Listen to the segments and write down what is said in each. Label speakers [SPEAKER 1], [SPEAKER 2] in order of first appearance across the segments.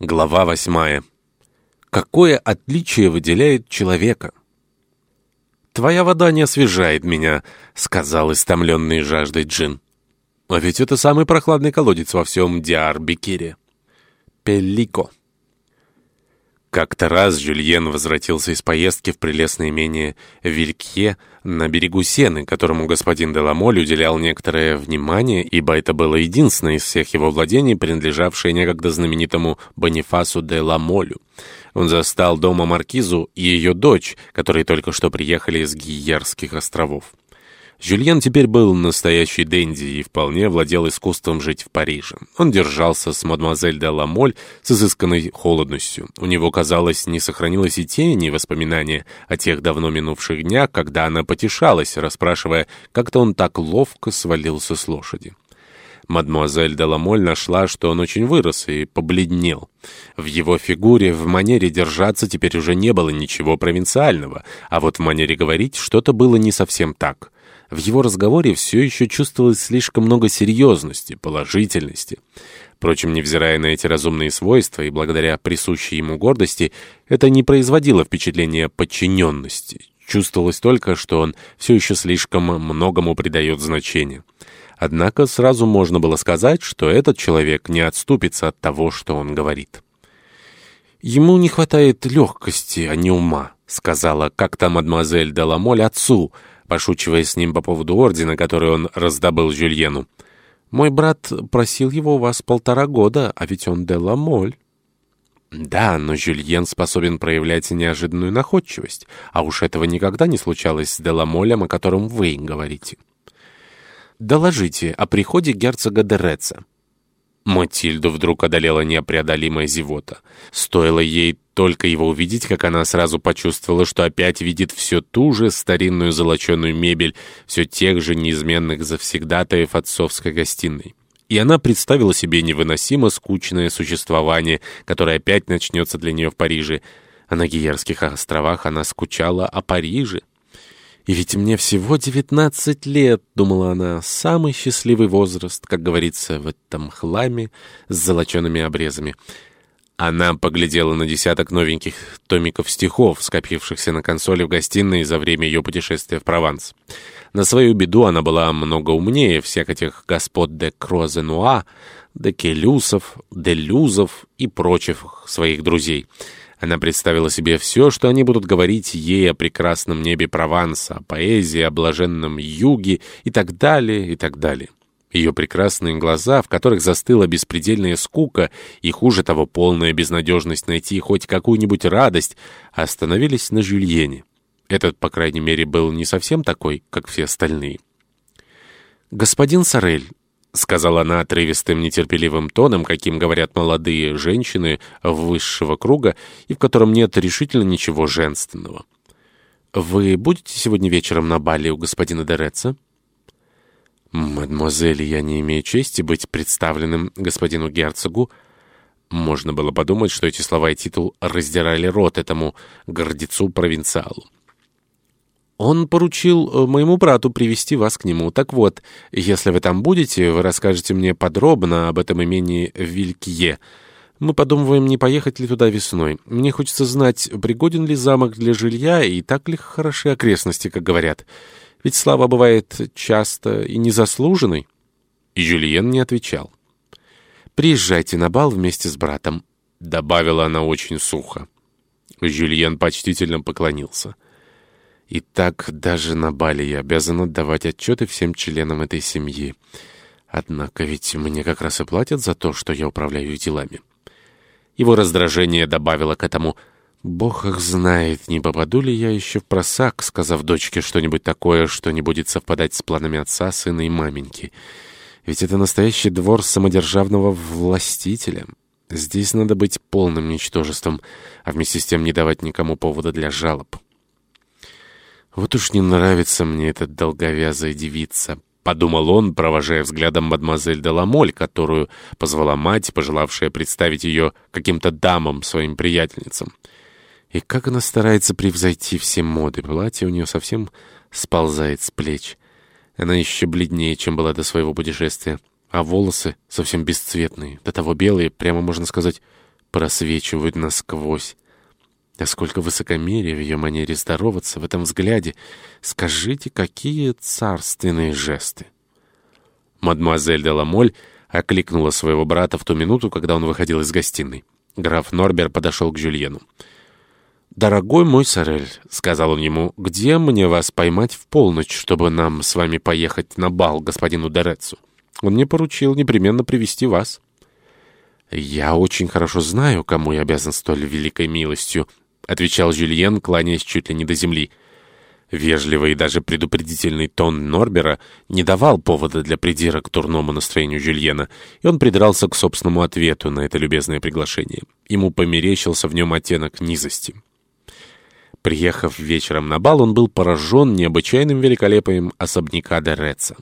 [SPEAKER 1] Глава восьмая. Какое отличие выделяет человека? «Твоя вода не освежает меня», — сказал истомленный жаждой Джин. «А ведь это самый прохладный колодец во всем Диарбекире». Пеллико. Как-то раз Жюльен возвратился из поездки в прелестное имение Вилькье на берегу Сены, которому господин Деламоль уделял некоторое внимание, ибо это было единственное из всех его владений, принадлежавшее некогда знаменитому Бонифасу де Ламолю. Он застал дома маркизу и ее дочь, которые только что приехали из Гиерских островов. Жюльен теперь был настоящий денди и вполне владел искусством жить в Париже. Он держался с мадемуазель де Ламоль с изысканной холодностью. У него, казалось, не сохранилось и тени воспоминания о тех давно минувших днях, когда она потешалась, расспрашивая, как-то он так ловко свалился с лошади. Мадемуазель де Ламоль нашла, что он очень вырос и побледнел. В его фигуре, в манере держаться теперь уже не было ничего провинциального, а вот в манере говорить что-то было не совсем так. В его разговоре все еще чувствовалось слишком много серьезности, положительности. Впрочем, невзирая на эти разумные свойства и благодаря присущей ему гордости, это не производило впечатления подчиненности. Чувствовалось только, что он все еще слишком многому придает значение. Однако сразу можно было сказать, что этот человек не отступится от того, что он говорит. «Ему не хватает легкости, а не ума», — сказала как-то мадемуазель Деламоль отцу — пошучивая с ним по поводу ордена, который он раздобыл Жюльену. «Мой брат просил его у вас полтора года, а ведь он де Ламоль». Да, но Жюльен способен проявлять неожиданную находчивость, а уж этого никогда не случалось с Деламолем, о котором вы говорите. Доложите о приходе герцога Дереца. Матильду вдруг одолела непреодолимая зевота. Стоило ей только его увидеть, как она сразу почувствовала, что опять видит все ту же старинную золоченую мебель, все тех же неизменных завсегдатаев отцовской гостиной. И она представила себе невыносимо скучное существование, которое опять начнется для нее в Париже. А на Гиерских островах она скучала о Париже. «И ведь мне всего девятнадцать лет», — думала она, — «самый счастливый возраст, как говорится, в этом хламе с золочеными обрезами». Она поглядела на десяток новеньких томиков стихов, скопившихся на консоли в гостиной за время ее путешествия в Прованс. На свою беду она была много умнее всех этих господ де Крозенуа, де Келюсов, де Люзов и прочих своих друзей. Она представила себе все, что они будут говорить ей о прекрасном небе Прованса, о поэзии, о блаженном юге и так далее, и так далее. Ее прекрасные глаза, в которых застыла беспредельная скука и, хуже того, полная безнадежность найти хоть какую-нибудь радость, остановились на Жюльене. Этот, по крайней мере, был не совсем такой, как все остальные. «Господин Сорель», — сказала она отрывистым, нетерпеливым тоном, каким говорят молодые женщины высшего круга, и в котором нет решительно ничего женственного. «Вы будете сегодня вечером на бале у господина Дереца?» «Мадемуазель, я не имею чести быть представленным господину герцогу». Можно было подумать, что эти слова и титул раздирали рот этому гордецу-провинциалу. «Он поручил э, моему брату привести вас к нему. Так вот, если вы там будете, вы расскажете мне подробно об этом имении Вилькье. Мы подумываем, не поехать ли туда весной. Мне хочется знать, пригоден ли замок для жилья и так ли хороши окрестности, как говорят». Ведь слава бывает часто и незаслуженной. И Жюльен не отвечал. «Приезжайте на бал вместе с братом», — добавила она очень сухо. Жюльен почтительно поклонился. «И так даже на бале я обязан отдавать отчеты всем членам этой семьи. Однако ведь мне как раз и платят за то, что я управляю их делами». Его раздражение добавило к этому «Бог их знает, не попаду ли я еще в просак, сказав дочке что-нибудь такое, что не будет совпадать с планами отца, сына и маменьки. Ведь это настоящий двор самодержавного властителя. Здесь надо быть полным ничтожеством, а вместе с тем не давать никому повода для жалоб». «Вот уж не нравится мне эта долговязая девица», — подумал он, провожая взглядом мадемуазель де Ламоль, которую позвала мать, пожелавшая представить ее каким-то дамам, своим приятельницам. И как она старается превзойти все моды. Платье у нее совсем сползает с плеч. Она еще бледнее, чем была до своего путешествия. А волосы совсем бесцветные, до того белые, прямо можно сказать, просвечивают насквозь. А сколько высокомерия в ее манере здороваться, в этом взгляде. Скажите, какие царственные жесты. Мадемуазель де Ламоль окликнула своего брата в ту минуту, когда он выходил из гостиной. Граф Норбер подошел к Жюльену. «Дорогой мой Сорель», — сказал он ему, — «где мне вас поймать в полночь, чтобы нам с вами поехать на бал господину Дерецу? Он мне поручил непременно привести вас». «Я очень хорошо знаю, кому я обязан столь великой милостью», — отвечал Жюльен, кланяясь чуть ли не до земли. Вежливый и даже предупредительный тон Норбера не давал повода для придира к турному настроению Жюльена, и он придрался к собственному ответу на это любезное приглашение. Ему померещился в нем оттенок низости. Приехав вечером на бал, он был поражен необычайным великолепием особняка Дереца.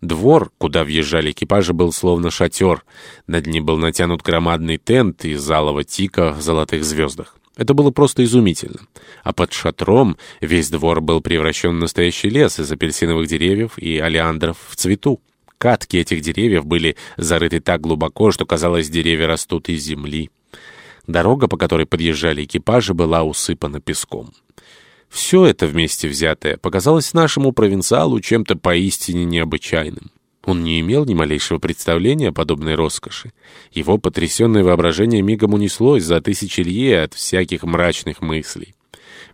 [SPEAKER 1] Двор, куда въезжали экипажи, был словно шатер. Над ним был натянут громадный тент из залого тика в золотых звездах. Это было просто изумительно. А под шатром весь двор был превращен в настоящий лес из апельсиновых деревьев и олеандров в цвету. Катки этих деревьев были зарыты так глубоко, что, казалось, деревья растут из земли. Дорога, по которой подъезжали экипажи, была усыпана песком. Все это вместе взятое показалось нашему провинциалу чем-то поистине необычайным. Он не имел ни малейшего представления о подобной роскоши. Его потрясенное воображение мигом унеслось за тысячи лье от всяких мрачных мыслей.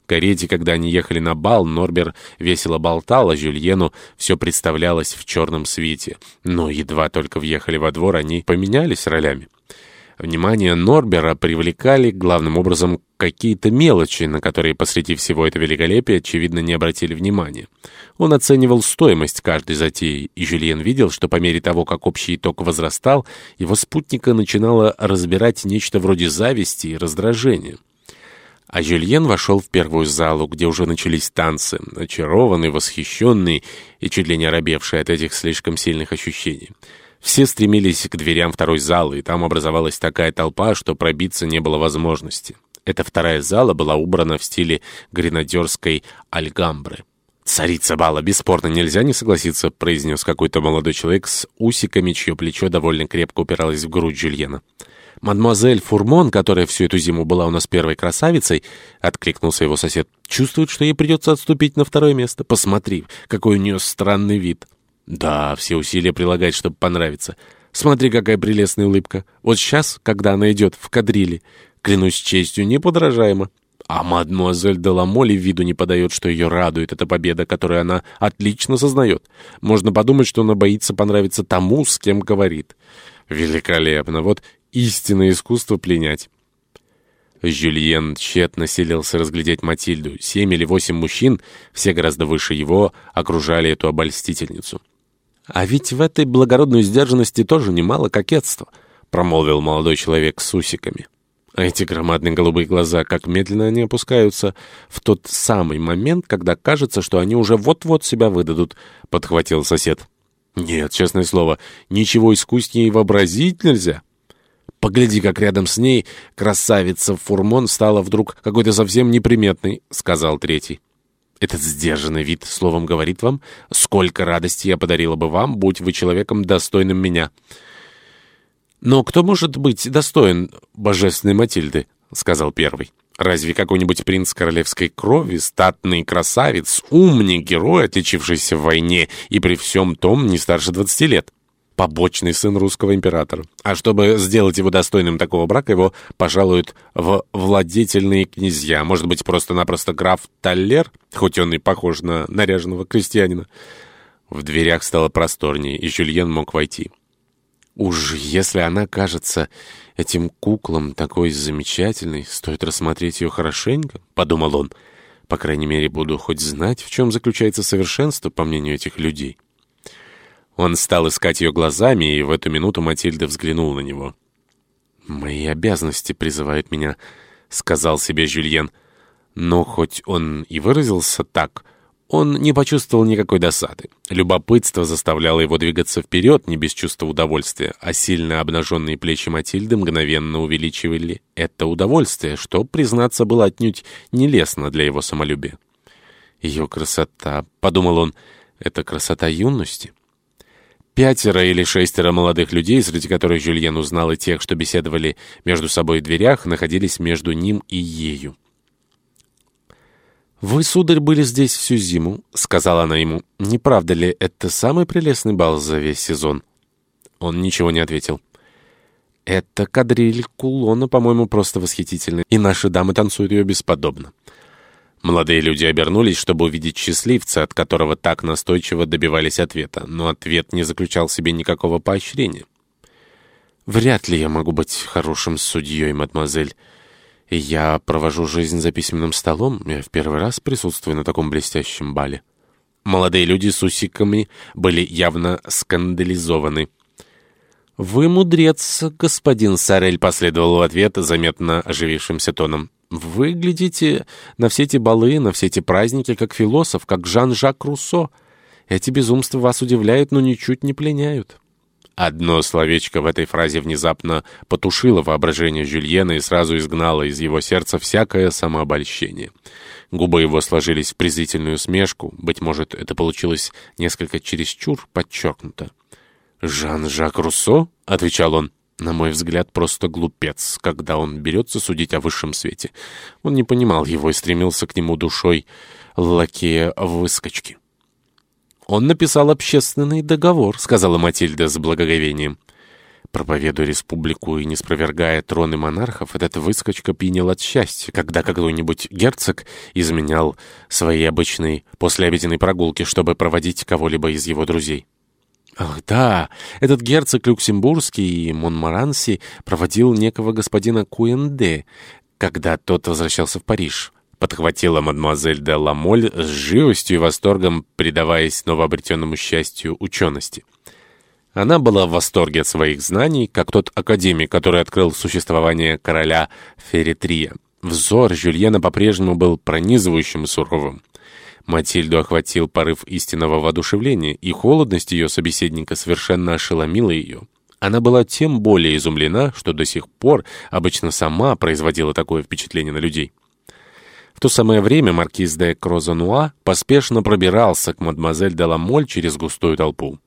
[SPEAKER 1] В карете, когда они ехали на бал, Норбер весело болтал, а Жюльену все представлялось в черном свете. Но едва только въехали во двор, они поменялись ролями. Внимание Норбера привлекали главным образом какие-то мелочи, на которые посреди всего этого великолепия, очевидно, не обратили внимания. Он оценивал стоимость каждой затеи, и Жюльен видел, что по мере того, как общий итог возрастал, его спутника начинало разбирать нечто вроде зависти и раздражения. А Жюльен вошел в первую залу, где уже начались танцы, очарованный, восхищенный и чуть ли не оробевший от этих слишком сильных ощущений. Все стремились к дверям второй залы, и там образовалась такая толпа, что пробиться не было возможности. Эта вторая зала была убрана в стиле гренадерской альгамбры. «Царица бала, бесспорно, нельзя не согласиться», — произнес какой-то молодой человек с усиками, чье плечо довольно крепко упиралось в грудь Жюльена. «Мадемуазель Фурмон, которая всю эту зиму была у нас первой красавицей», — откликнулся его сосед, — «чувствует, что ей придется отступить на второе место. Посмотри, какой у нее странный вид». Да, все усилия прилагать, чтобы понравиться. Смотри, какая прелестная улыбка. Вот сейчас, когда она идет в кадриле, клянусь честью, неподражаемо. А мадемуазель Деламоли виду не подает, что ее радует эта победа, которую она отлично сознает. Можно подумать, что она боится понравиться тому, с кем говорит. Великолепно. Вот истинное искусство пленять. Жюльен тщетно селился разглядеть Матильду. Семь или восемь мужчин, все гораздо выше его, окружали эту обольстительницу. «А ведь в этой благородной сдержанности тоже немало кокетства», — промолвил молодой человек с усиками. А эти громадные голубые глаза, как медленно они опускаются в тот самый момент, когда кажется, что они уже вот-вот себя выдадут, — подхватил сосед. «Нет, честное слово, ничего искуснее вообразить нельзя». «Погляди, как рядом с ней красавица Фурмон стала вдруг какой-то совсем неприметной», — сказал третий. Этот сдержанный вид словом говорит вам, сколько радости я подарила бы вам, будь вы человеком достойным меня. Но кто может быть достоин божественной Матильды? — сказал первый. Разве какой-нибудь принц королевской крови, статный красавец, умный герой, отличившийся в войне и при всем том не старше двадцати лет? Побочный сын русского императора. А чтобы сделать его достойным такого брака, его пожалуют в владетельные князья. Может быть, просто-напросто граф Таллер, хоть он и похож на наряженного крестьянина. В дверях стало просторнее, и Жюльен мог войти. Уж если она кажется этим куклам такой замечательной, стоит рассмотреть ее хорошенько, — подумал он. По крайней мере, буду хоть знать, в чем заключается совершенство, по мнению этих людей. Он стал искать ее глазами, и в эту минуту Матильда взглянула на него. «Мои обязанности призывают меня», — сказал себе Жюльен. Но хоть он и выразился так, он не почувствовал никакой досады. Любопытство заставляло его двигаться вперед, не без чувства удовольствия, а сильно обнаженные плечи Матильды мгновенно увеличивали это удовольствие, что, признаться, было отнюдь нелестно для его самолюбия. «Ее красота», — подумал он, — «это красота юности». Пятеро или шестеро молодых людей, среди которых Жюльен узнал и тех, что беседовали между собой в дверях, находились между ним и ею. «Вы, сударь, были здесь всю зиму», — сказала она ему. «Не правда ли, это самый прелестный бал за весь сезон?» Он ничего не ответил. «Это кадриль кулона, по-моему, просто восхитительный, и наши дамы танцуют ее бесподобно». Молодые люди обернулись, чтобы увидеть счастливца, от которого так настойчиво добивались ответа, но ответ не заключал в себе никакого поощрения. «Вряд ли я могу быть хорошим судьей, мадемуазель. Я провожу жизнь за письменным столом, я в первый раз присутствую на таком блестящем бале». Молодые люди с усиками были явно скандализованы. «Вы мудрец, господин Сарель», — последовал в ответ заметно оживившимся тоном. Вы глядите на все эти балы, на все эти праздники, как философ, как Жан-Жак Руссо. Эти безумства вас удивляют, но ничуть не пленяют». Одно словечко в этой фразе внезапно потушило воображение Жюльена и сразу изгнало из его сердца всякое самообольщение. Губы его сложились в презрительную усмешку, быть может, это получилось несколько чересчур подчеркнуто. «Жан-Жак Руссо?» — отвечал он на мой взгляд, просто глупец, когда он берется судить о высшем свете. Он не понимал его и стремился к нему душой лакея выскочки. «Он написал общественный договор», — сказала Матильда с благоговением. Проповедуя республику и не спровергая троны монархов, этот выскочка пьянел от счастья, когда какой-нибудь герцог изменял своей обычной послеобеденной прогулки, чтобы проводить кого-либо из его друзей. Ах, да, этот герцог Люксембургский и Монмаранси проводил некого господина Куэнде, когда тот возвращался в Париж. Подхватила мадемуазель де Ламоль с живостью и восторгом, предаваясь новообретенному счастью учености. Она была в восторге от своих знаний, как тот академик, который открыл существование короля Феретрия. Взор Жюльена по-прежнему был пронизывающим и суровым. Матильду охватил порыв истинного воодушевления, и холодность ее собеседника совершенно ошеломила ее. Она была тем более изумлена, что до сих пор обычно сама производила такое впечатление на людей. В то самое время маркиз де Крозануа поспешно пробирался к мадемуазель де Ламоль через густую толпу.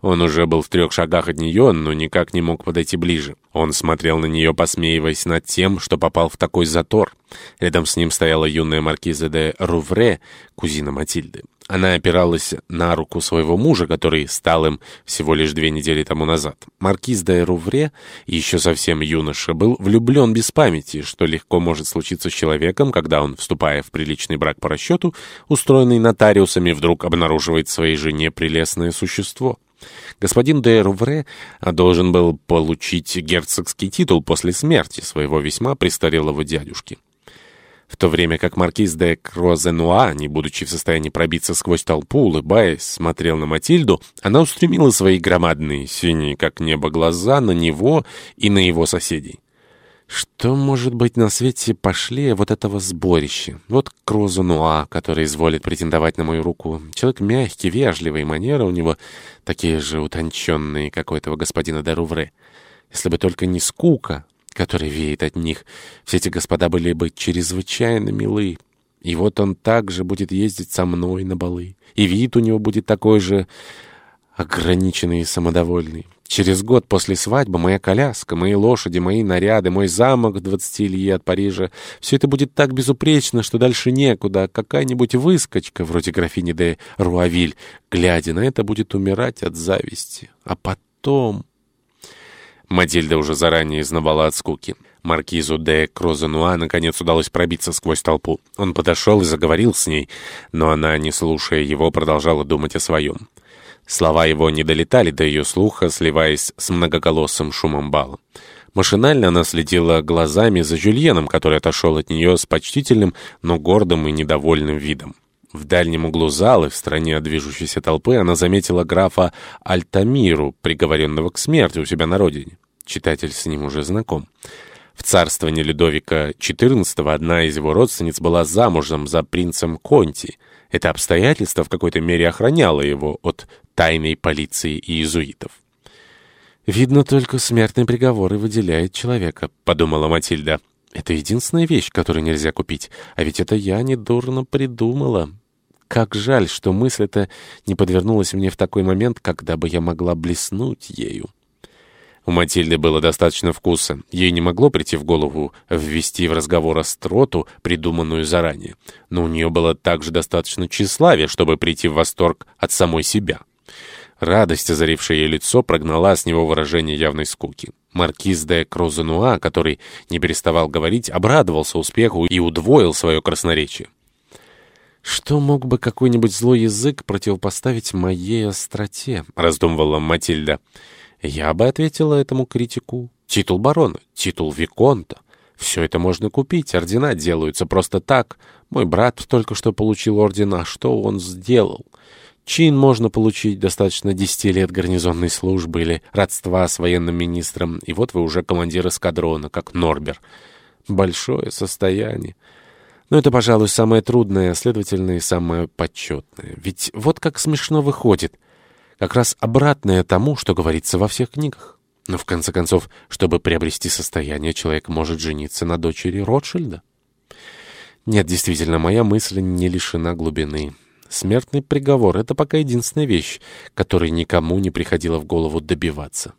[SPEAKER 1] Он уже был в трех шагах от нее, но никак не мог подойти ближе. Он смотрел на нее, посмеиваясь над тем, что попал в такой затор. Рядом с ним стояла юная маркиза де Рувре, кузина Матильды. Она опиралась на руку своего мужа, который стал им всего лишь две недели тому назад. Маркиз де Рувре, еще совсем юноша, был влюблен без памяти, что легко может случиться с человеком, когда он, вступая в приличный брак по расчету, устроенный нотариусами, вдруг обнаруживает своей жене прелестное существо. Господин де Рувре должен был получить герцогский титул после смерти своего весьма престарелого дядюшки в то время как маркиз де Крозенуа, не будучи в состоянии пробиться сквозь толпу, улыбаясь, смотрел на Матильду, она устремила свои громадные, синие как небо, глаза на него и на его соседей. Что может быть на свете пошли вот этого сборища? Вот Крозенуа, который изволит претендовать на мою руку. Человек мягкий, вежливый, манеры у него такие же утонченные, как у этого господина де Рувре. Если бы только не скука, который веет от них. Все эти господа были бы чрезвычайно милы. И вот он также будет ездить со мной на балы. И вид у него будет такой же ограниченный и самодовольный. Через год после свадьбы моя коляска, мои лошади, мои наряды, мой замок в двадцати лье от Парижа — все это будет так безупречно, что дальше некуда. Какая-нибудь выскочка, вроде графини де Руавиль, глядя на это, будет умирать от зависти. А потом... Матильда уже заранее изнавала от скуки. Маркизу де Крозенуа наконец удалось пробиться сквозь толпу. Он подошел и заговорил с ней, но она, не слушая его, продолжала думать о своем. Слова его не долетали до ее слуха, сливаясь с многоголосым шумом бала. Машинально она следила глазами за Жюльеном, который отошел от нее с почтительным, но гордым и недовольным видом. В дальнем углу зала, в стороне движущейся толпы, она заметила графа Альтамиру, приговоренного к смерти у себя на родине. Читатель с ним уже знаком. В царствовании Людовика XIV одна из его родственниц была замужем за принцем Конти. Это обстоятельство в какой-то мере охраняло его от тайной полиции и иезуитов. «Видно, только смертный приговор и выделяет человека», — подумала Матильда. «Это единственная вещь, которую нельзя купить. А ведь это я недурно придумала». как жаль, что мысль эта не подвернулась мне в такой момент, когда бы я могла блеснуть ею. У Матильды было достаточно вкуса. Ей не могло прийти в голову ввести в разговор остроту, придуманную заранее. Но у нее было также достаточно тщеславия, чтобы прийти в восторг от самой себя. Радость, озарившая ей лицо, прогнала с него выражение явной скуки. Маркиз де Крузенуа, который не переставал говорить, обрадовался успеху и удвоил свое красноречие. «Что мог бы какой-нибудь злой язык противопоставить моей остроте?» — раздумывала Матильда. Я бы ответила этому критику. Титул барона, титул виконта. Все это можно купить, ордена делаются просто так. Мой брат только что получил ордена, что он сделал? Чин можно получить достаточно десяти лет гарнизонной службы или родства с военным министром, и вот вы уже командир эскадрона, как Норбер. Большое состояние. Но это, пожалуй, самое трудное, следовательно, и самое почетное. Ведь вот как смешно выходит — как раз обратное тому, что говорится во всех книгах. Но, в конце концов, чтобы приобрести состояние, человек может жениться на дочери Ротшильда. Нет, действительно, моя мысль не лишена глубины. Смертный приговор — это пока единственная вещь, которой никому не приходило в голову добиваться.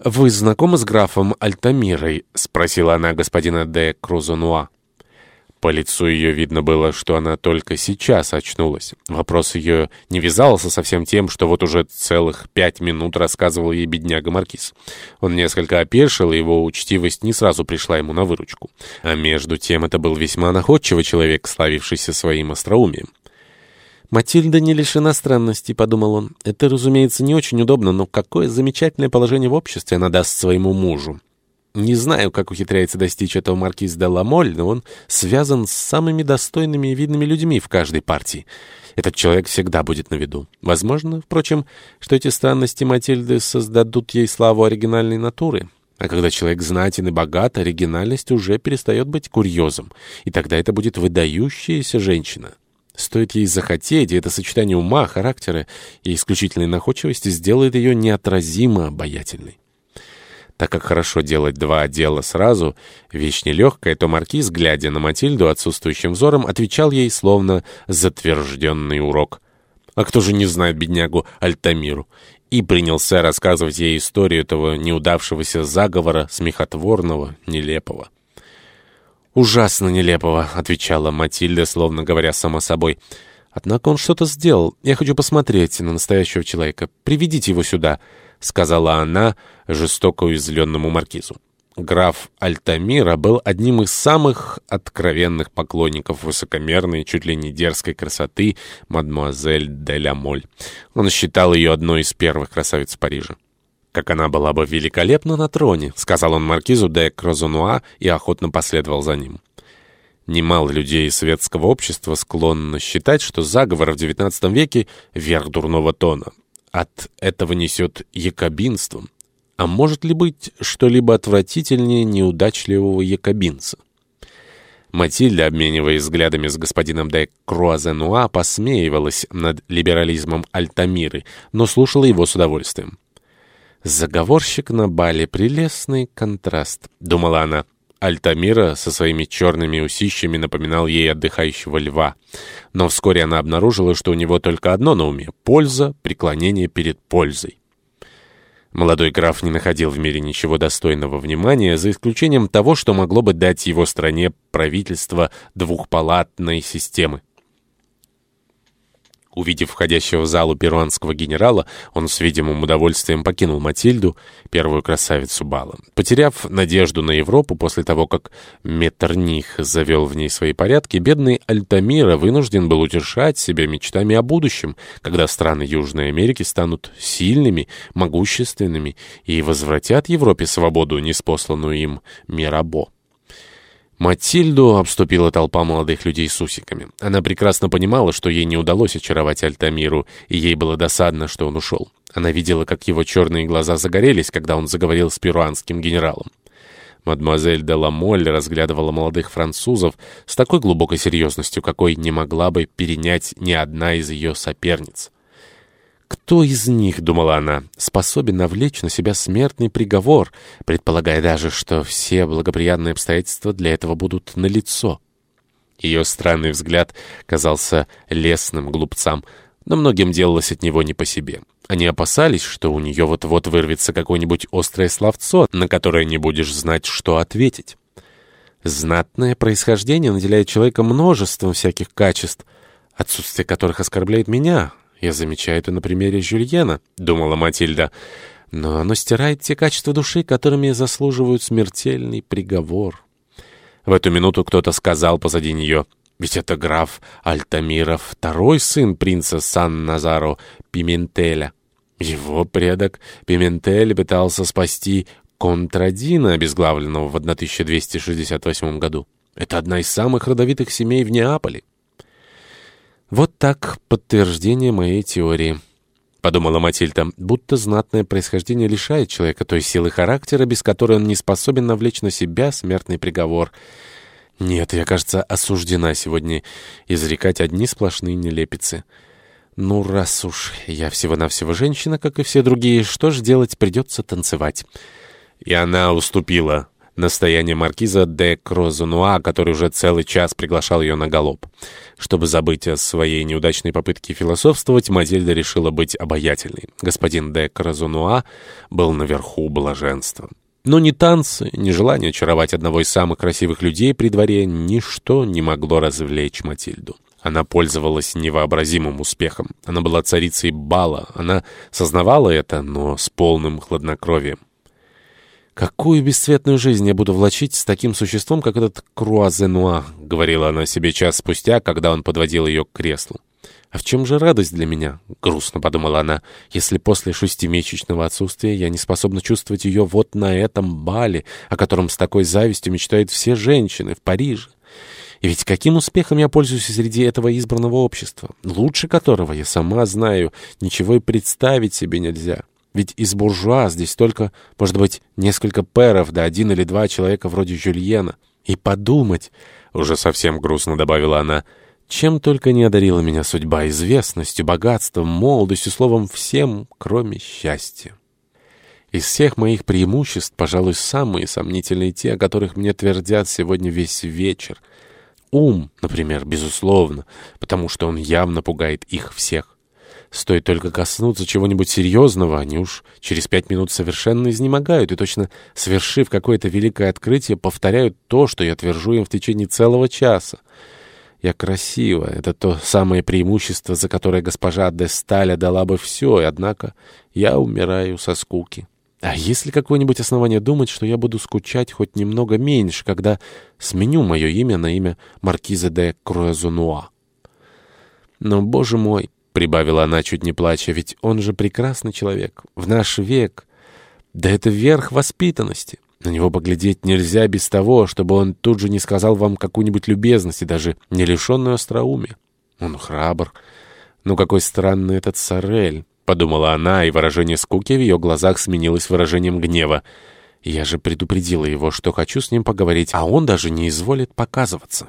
[SPEAKER 1] «Вы знакомы с графом Альтамирой?» — спросила она господина де Крузонуа. По лицу ее видно было, что она только сейчас очнулась. Вопрос ее не вязался со всем тем, что вот уже целых пять минут рассказывал ей бедняга Маркиз. Он несколько опешил, и его учтивость не сразу пришла ему на выручку. А между тем это был весьма находчивый человек, славившийся своим остроумием. «Матильда не лишена странностей», — подумал он. «Это, разумеется, не очень удобно, но какое замечательное положение в обществе она даст своему мужу. Не знаю, как ухитряется достичь этого маркиз де Ламоль, но он связан с самыми достойными и видными людьми в каждой партии. Этот человек всегда будет на виду. Возможно, впрочем, что эти странности Матильды создадут ей славу оригинальной натуры. А когда человек знатен и богат, оригинальность уже перестает быть курьезом, и тогда это будет выдающаяся женщина. Стоит ей захотеть, и это сочетание ума, характера и исключительной находчивости сделает ее неотразимо обаятельной. Так как хорошо делать два дела сразу, вещь нелегкая, то маркиз, глядя на Матильду отсутствующим взором, отвечал ей словно затвержденный урок. А кто же не знает беднягу Альтамиру? И принялся рассказывать ей историю этого неудавшегося заговора, смехотворного, нелепого. «Ужасно нелепого», — отвечала Матильда, словно говоря само собой. «Однако он что-то сделал. Я хочу посмотреть на настоящего человека. Приведите его сюда». — сказала она жестоко уязвленному маркизу. Граф Альтамира был одним из самых откровенных поклонников высокомерной, чуть ли не дерзкой красоты мадемуазель де ля Моль. Он считал ее одной из первых красавиц Парижа. «Как она была бы великолепна на троне», — сказал он маркизу де Крозонуа и охотно последовал за ним. Немало людей светского общества склонно считать, что заговор в XIX веке — верх дурного тона от этого несет якобинством. А может ли быть что-либо отвратительнее неудачливого якобинца? Матильда, обмениваясь взглядами с господином де Круазенуа, посмеивалась над либерализмом Альтамиры, но слушала его с удовольствием. «Заговорщик на бале — прелестный контраст», — думала она. Альтамира со своими черными усищами напоминал ей отдыхающего льва. Но вскоре она обнаружила, что у него только одно на уме — польза, преклонение перед пользой. Молодой граф не находил в мире ничего достойного внимания, за исключением того, что могло бы дать его стране правительство двухпалатной системы. Увидев входящего в залу перуанского генерала, он с видимым удовольствием покинул Матильду, первую красавицу бала. Потеряв надежду на Европу после того, как Меттерних завел в ней свои порядки, бедный Альтамира вынужден был утешать себя мечтами о будущем, когда страны Южной Америки станут сильными, могущественными и возвратят Европе свободу, неспосланную им Мирабо. Матильду обступила толпа молодых людей с усиками. Она прекрасно понимала, что ей не удалось очаровать Альтамиру, и ей было досадно, что он ушел. Она видела, как его черные глаза загорелись, когда он заговорил с перуанским генералом. Мадемуазель де Ламоль разглядывала молодых французов с такой глубокой серьезностью, какой не могла бы перенять ни одна из ее соперниц. Кто из них, думала она, способен навлечь на себя смертный приговор, предполагая даже, что все благоприятные обстоятельства для этого будут налицо? Ее странный взгляд казался лесным глупцам, но многим делалось от него не по себе. Они опасались, что у нее вот-вот вырвется какое-нибудь острое словцо, на которое не будешь знать, что ответить. Знатное происхождение наделяет человека множеством всяких качеств, отсутствие которых оскорбляет меня. Я замечаю это на примере Жюльена, — думала Матильда. Но оно стирает те качества души, которыми заслуживают смертельный приговор. В эту минуту кто-то сказал позади нее, «Ведь это граф Альтамира, второй сын принца Сан-Назаро Пиментеля. Его предок Пиментель пытался спасти Контрадина, обезглавленного в 1268 году. Это одна из самых родовитых семей в Неаполе. Вот так подтверждение моей теории. Подумала Матильда, будто знатное происхождение лишает человека той силы характера, без которой он не способен навлечь на себя смертный приговор. Нет, я, кажется, осуждена сегодня изрекать одни сплошные нелепицы. Ну, раз уж я всего-навсего женщина, как и все другие, что ж делать, придется танцевать. И она уступила настояние маркиза де Крозунуа, который уже целый час приглашал ее на галоп. Чтобы забыть о своей неудачной попытке философствовать, Мазильда решила быть обаятельной. Господин де Крозунуа был наверху блаженства. Но ни танцы, ни желание очаровать одного из самых красивых людей при дворе ничто не могло развлечь Матильду. Она пользовалась невообразимым успехом. Она была царицей бала. Она сознавала это, но с полным хладнокровием. «Какую бесцветную жизнь я буду влачить с таким существом, как этот Круазенуа», — говорила она себе час спустя, когда он подводил ее к креслу. «А в чем же радость для меня?» — грустно подумала она. «Если после шестимесячного отсутствия я не способна чувствовать ее вот на этом бале, о котором с такой завистью мечтают все женщины в Париже. И ведь каким успехом я пользуюсь среди этого избранного общества, лучше которого, я сама знаю, ничего и представить себе нельзя». Ведь из буржуа здесь только, может быть, несколько пэров, да один или два человека вроде Жюльена. И подумать, уже совсем грустно добавила она, чем только не одарила меня судьба известностью, богатством, молодостью, словом, всем, кроме счастья. Из всех моих преимуществ, пожалуй, самые сомнительные те, о которых мне твердят сегодня весь вечер. Ум, например, безусловно, потому что он явно пугает их всех. Стоит только коснуться чего-нибудь серьезного, они уж через пять минут совершенно изнемогают и, точно совершив какое-то великое открытие, повторяют то, что я твержу им в течение целого часа. Я красива. Это то самое преимущество, за которое госпожа де Сталя дала бы все, и однако я умираю со скуки. А есть ли какое-нибудь основание думать, что я буду скучать хоть немного меньше, когда сменю мое имя на имя маркиза де Круазунуа? Но, боже мой, прибавила она, чуть не плача, ведь он же прекрасный человек. В наш век. Да это верх воспитанности. На него поглядеть нельзя без того, чтобы он тут же не сказал вам какую-нибудь любезность и даже не лишенную остроумия. Он храбр. Ну какой странный этот Сорель, — подумала она, и выражение скуки в ее глазах сменилось выражением гнева. Я же предупредила его, что хочу с ним поговорить, а он даже не изволит показываться.